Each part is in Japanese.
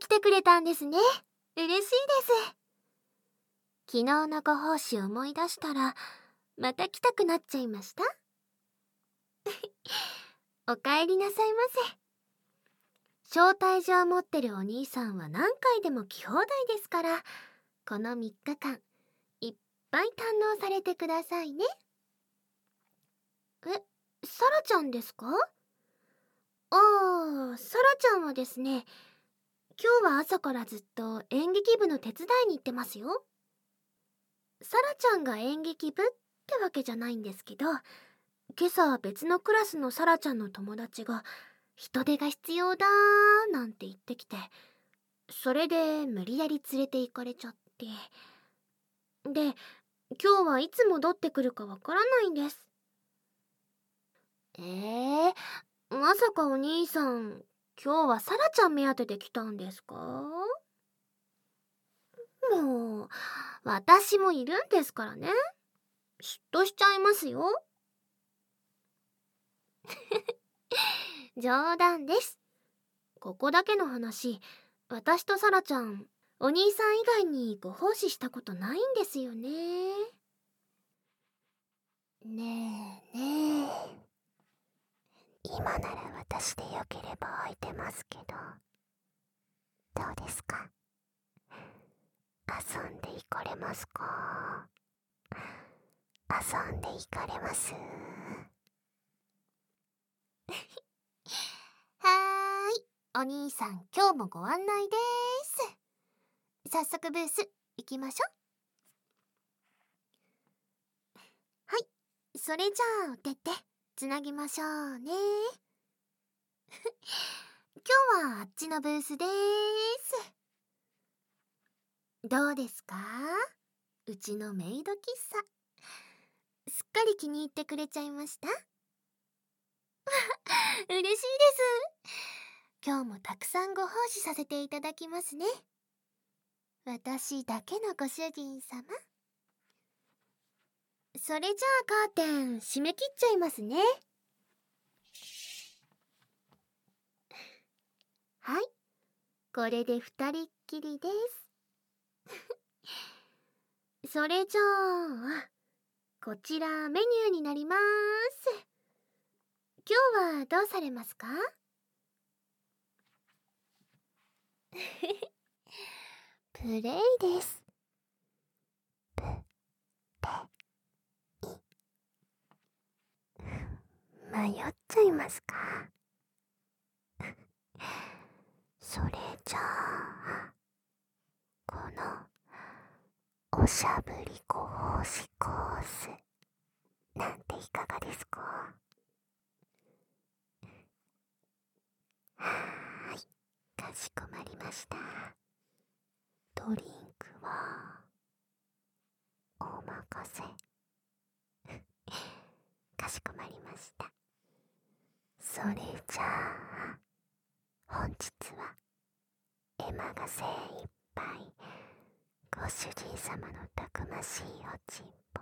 来てくれたんですね。嬉しいです。昨日のご奉仕思い出したらまた来たくなっちゃいました？お帰りなさいませ。招待状持ってるお兄さんは何回でも来放題ですからこの3日間いっぱい堪能されてくださいね。えサラちゃんですか？ああサラちゃんはですね今日は朝からずっと演劇部の手伝いに行ってますよ。サラちゃんが演劇部ってわけじゃないんですけど今朝別のクラスのサラちゃんの友達が人手が必要だーなんて言ってきてそれで無理やり連れて行かれちゃって。で今日はいつ戻ってくるかわからないんです。えー、まさかお兄さん今日はサラちゃん目当てで来たんですか？もう私もいるんですからね。嫉妬しちゃいますよ。冗談です。ここだけの話。私とサラちゃんお兄さん以外にご奉仕したことないんですよね。ねえねえ。今なら私でよければ空いてますけど。どうですか？遊んで行かれますか？遊んで行かれます？はーい。お兄さん今日もご案内です。早速ブース行きましょう。はい。それじゃあお手手つなぎましょうね。今日はあっちのブースです。どうですか？うちのメイド喫茶。すっかり気に入ってくれちゃいました？嬉しいです。今日もたくさんご奉仕させていただきますね。私だけのご主人様。それじゃあカーテン閉め切っちゃいますね。はい。これで二人っきりです。それじゃあこちらメニューになります。今日はどうされますか？プレイです。プペ迷っちゃいますか？それじゃあこのおしゃぶりご奉仕コースなんていかがですか？はーいかしこまりました。ドリンクはお任せ。かしこまりました。それじゃあ本日はエマが精いっぱいご主人様のたくましいおちんぽ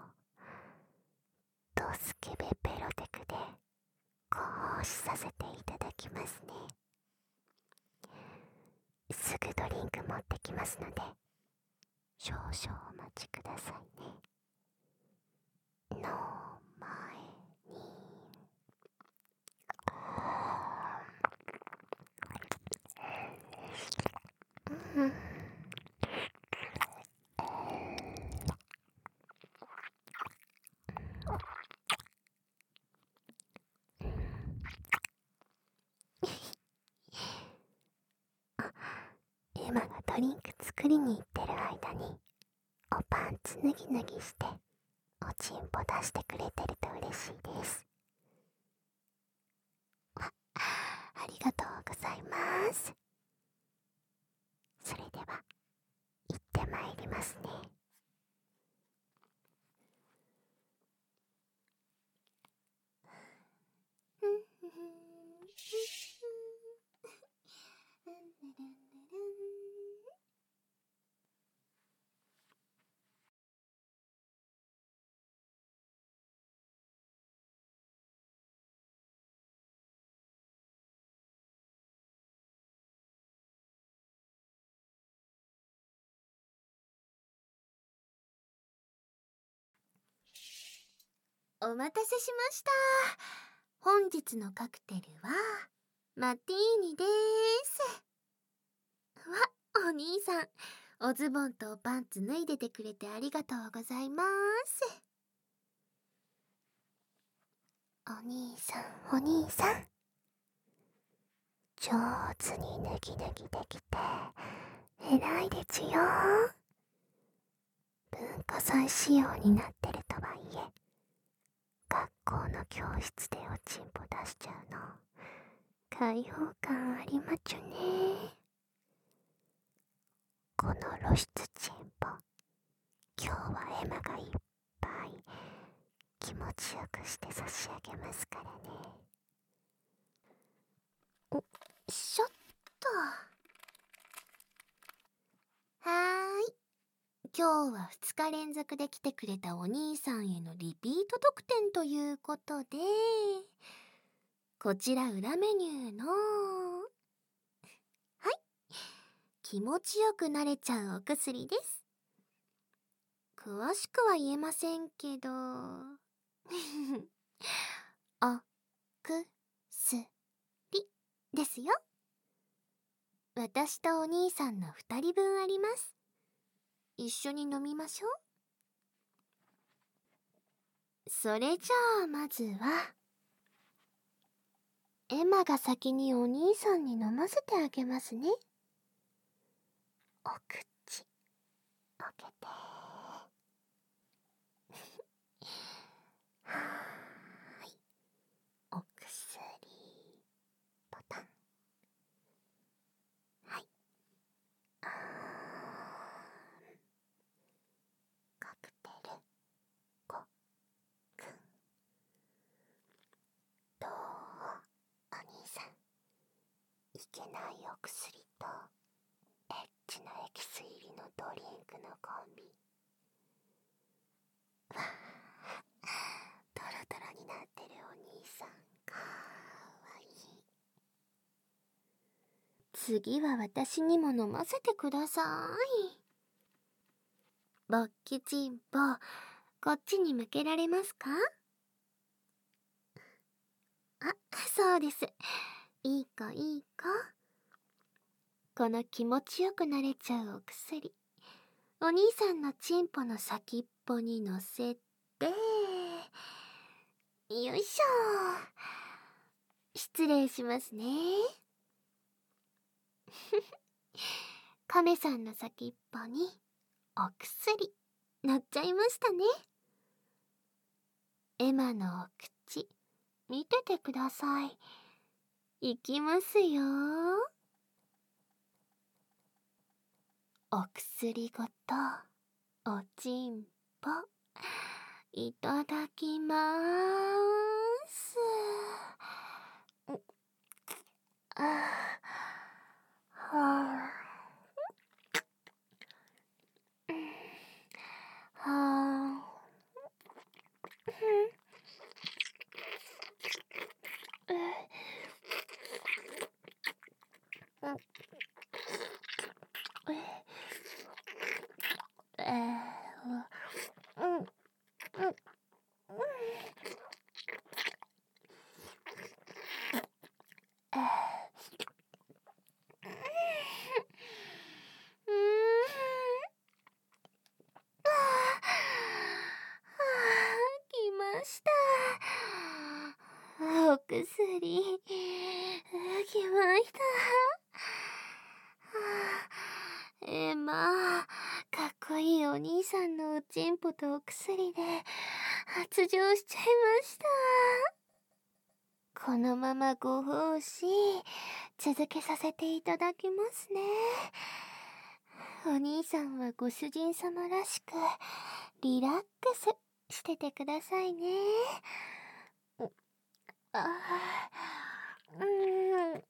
ドスケベペロテクでご奉仕させていただきますね。すぐドリンク持ってきますので少々お待ちくださいね。エマがドリンク作りに行ってる間におパンツ脱ぎ脱ぎしておちんぽ出してくれてると嬉しいです。あありがとうございます。それでは行ってまいりますね。うん。お待たせしました。本日のカクテルはマティーニです。わお兄さん。おズボンとパンツ脱いでてくれてありがとうございます。お兄さんお兄さん。上手に脱ぎ脱ぎできて偉いですよ。文化祭仕様になってるとはいえ学校の教室でおちんぽ出しちゃうの。開放感ありまちゅね。この露出チンポ今日はエマがいっぱい。気持ちよくして差し上げますからね。おしょっとはーい。今日は2日連続で来てくれたお兄さんへのリピート特典ということでこちら裏メニューのはい気持ちよくなれちゃうお薬です。詳しくは言えませんけど おくすりですよ。私とお兄さんの2人分あります。一緒に飲みましょう。それじゃあまずはエマが先にお兄さんに飲ませてあげますね。お口開けてはーいお薬ボタンはいあーカクテルごくんどうお兄さんいけないお薬とエッチなエキス入りのドリンクのコンビ。わあトロトロになってるお兄さん。かわいい。次は私にも飲ませてください。ぼっきちんぽこっちに向けられますか？あそうです。いい子いい子。この気持ちよくなれちゃうお薬。お兄さんのチンポの先っぽにのせて。よいしょ。失礼しますね。亀さんの先っぽにお薬。乗っちゃいましたね。エマのお口。見ててください。いきますよ。お薬ごとおちんぽいただきまーすあはあはあ来ましたお薬来ましたエマかっこいいお兄さんのおちんぽとお薬で発情しちゃいました。このままご奉仕続けさせていただきますね。お兄さんはご主人様らしくリラックスしててくださいね。あうんうん。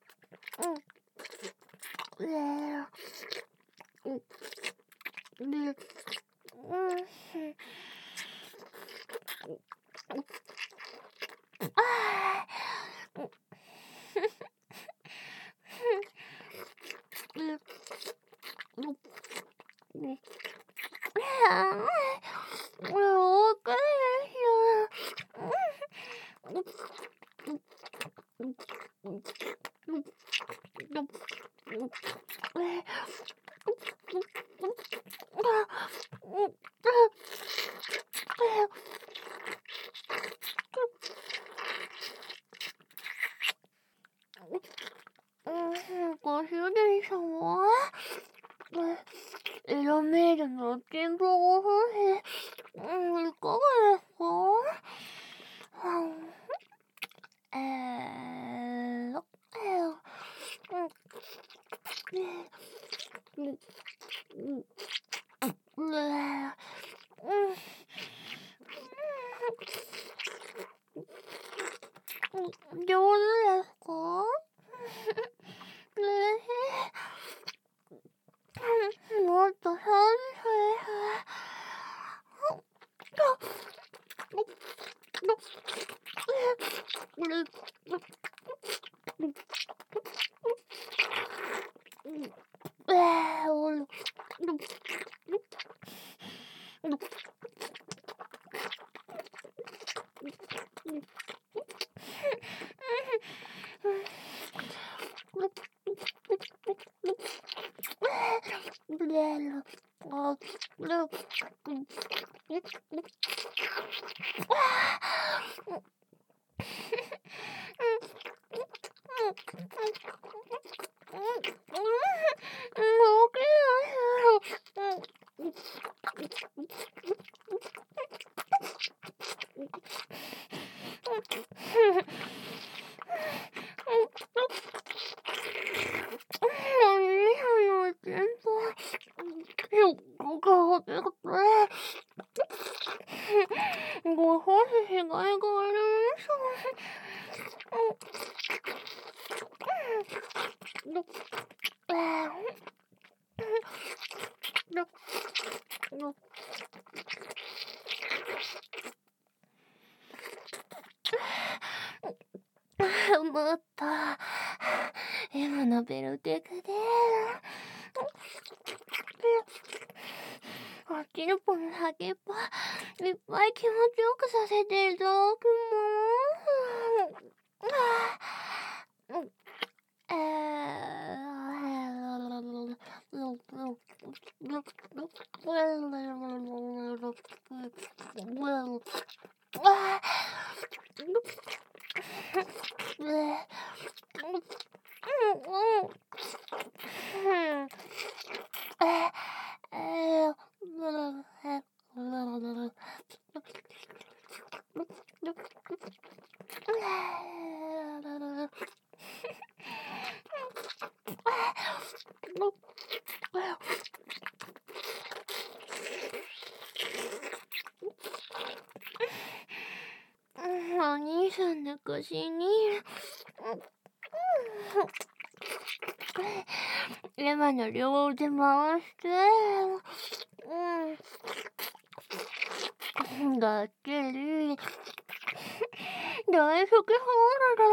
うんうん Nope. Mm-hmm. あっちの子の先っぽいっぱい気持ちよくさせていただくもん。えお兄さんの腰に、レバの両腕回して、うん、がっちり、大好きそうだか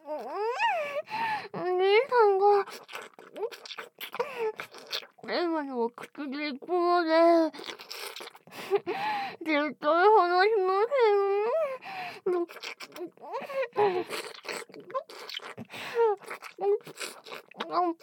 ら、お兄さんが、レバの口で行くので、絶対話しませ Oh.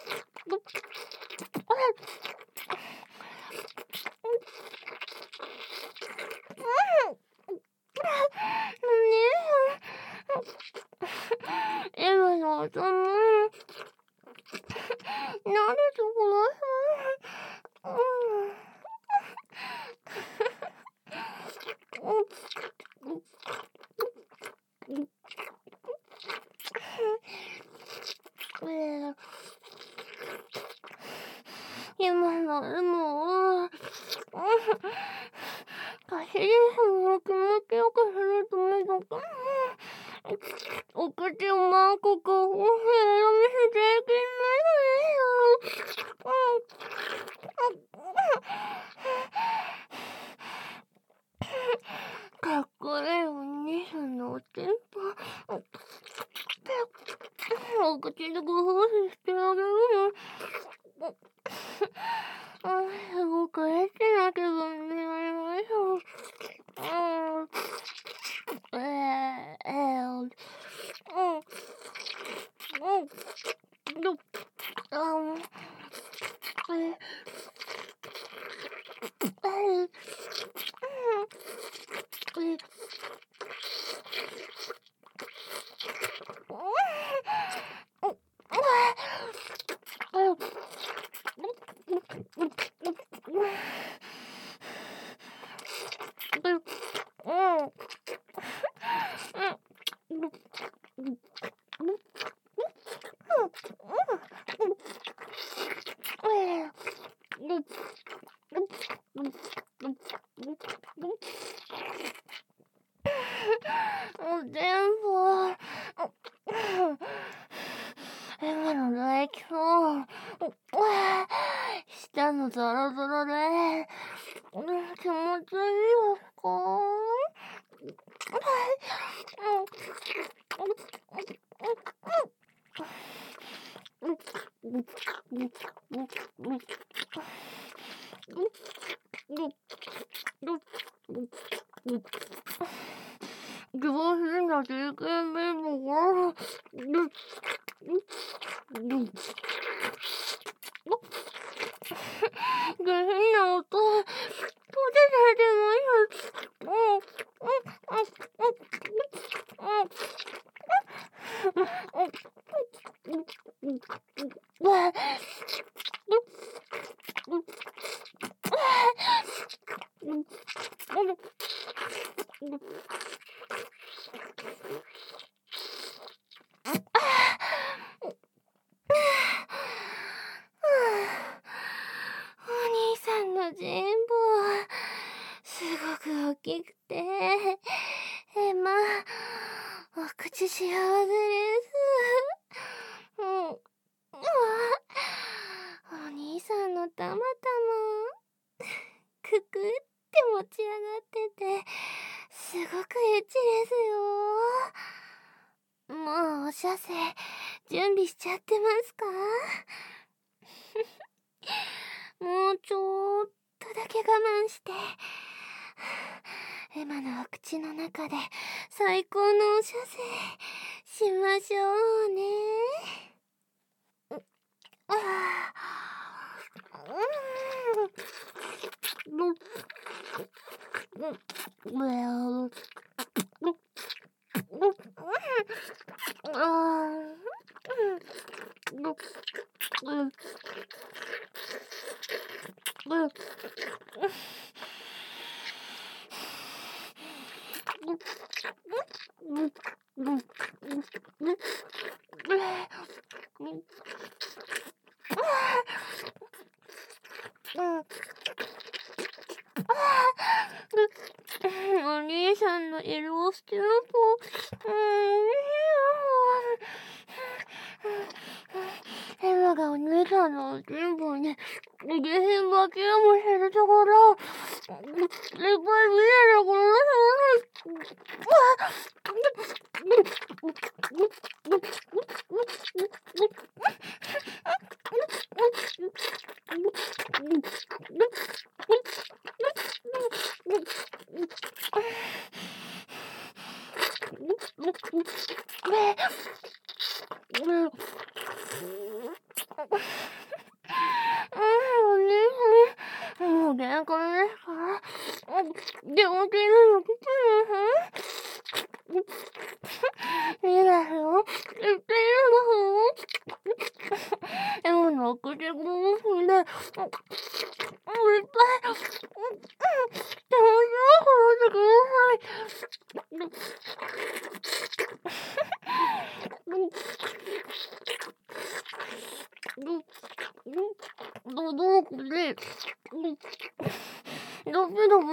かっこいお兄さんのおてんぱ。お口のご Grå hund har ikke med mor. ッチですよ。もうお射精、準備しちゃってますか？もうちょっとだけ我慢して。エマのお口の中で最高のお射精しましょうね。ああ。うん。Uh.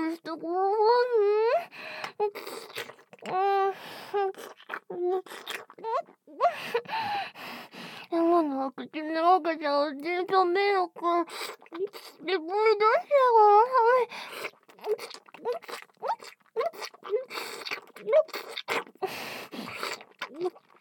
ですご本今 Nope.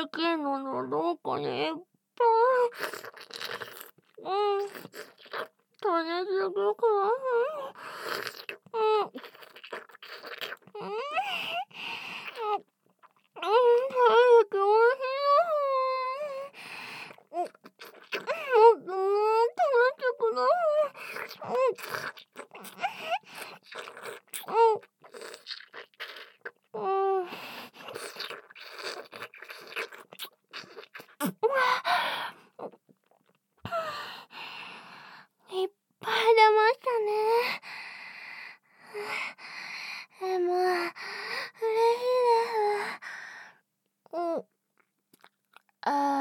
ス JK ののどこにいっぱい、うん、とりすごくわ Uh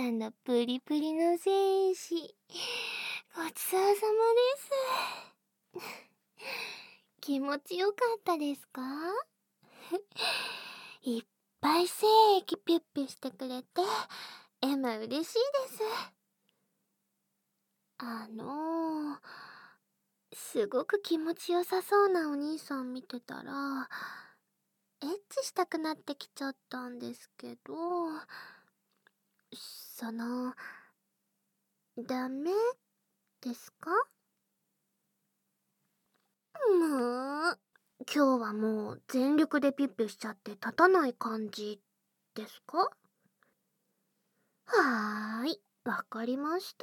さんのプリプリの戦士、ごちそうさまです。気持ちよかったですか？いっぱい精液ピュッピュしてくれて、エマ嬉しいです。あのー、すごく気持ちよさそうなお兄さん見てたら、エッチしたくなってきちゃったんですけど、その、ダメ？ですか？もう、今日はもう全力でピッピしちゃって立たない感じですか？はーい、わかりまし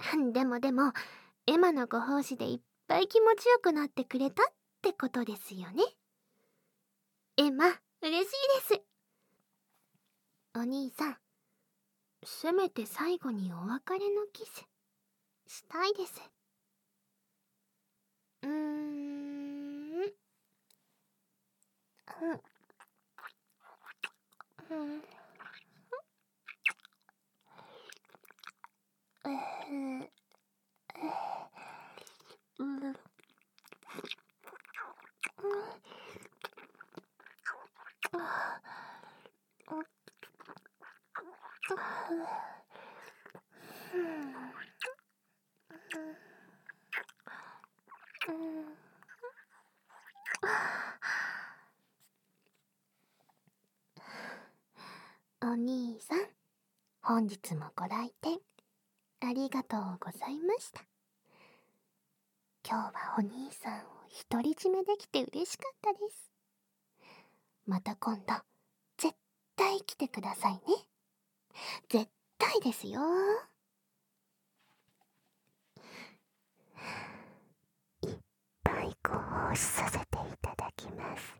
た。でもでも、エマのご奉仕でいっぱい気持ちよくなってくれたってことですよね。エマ、嬉しいです。お兄さん、せめて最後にお別れのキス、したいです。うーん。うん。うん。うん。うん。お兄さん、本日もご来店ありがとうございました。今日はお兄さんを独り占めできて嬉しかったです。また今度、絶対来てくださいね。絶対ですよ。いっぱいご奉仕させていただきます。